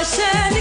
Hashem